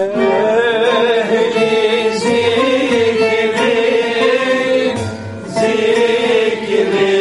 Ehli zikri, zikri.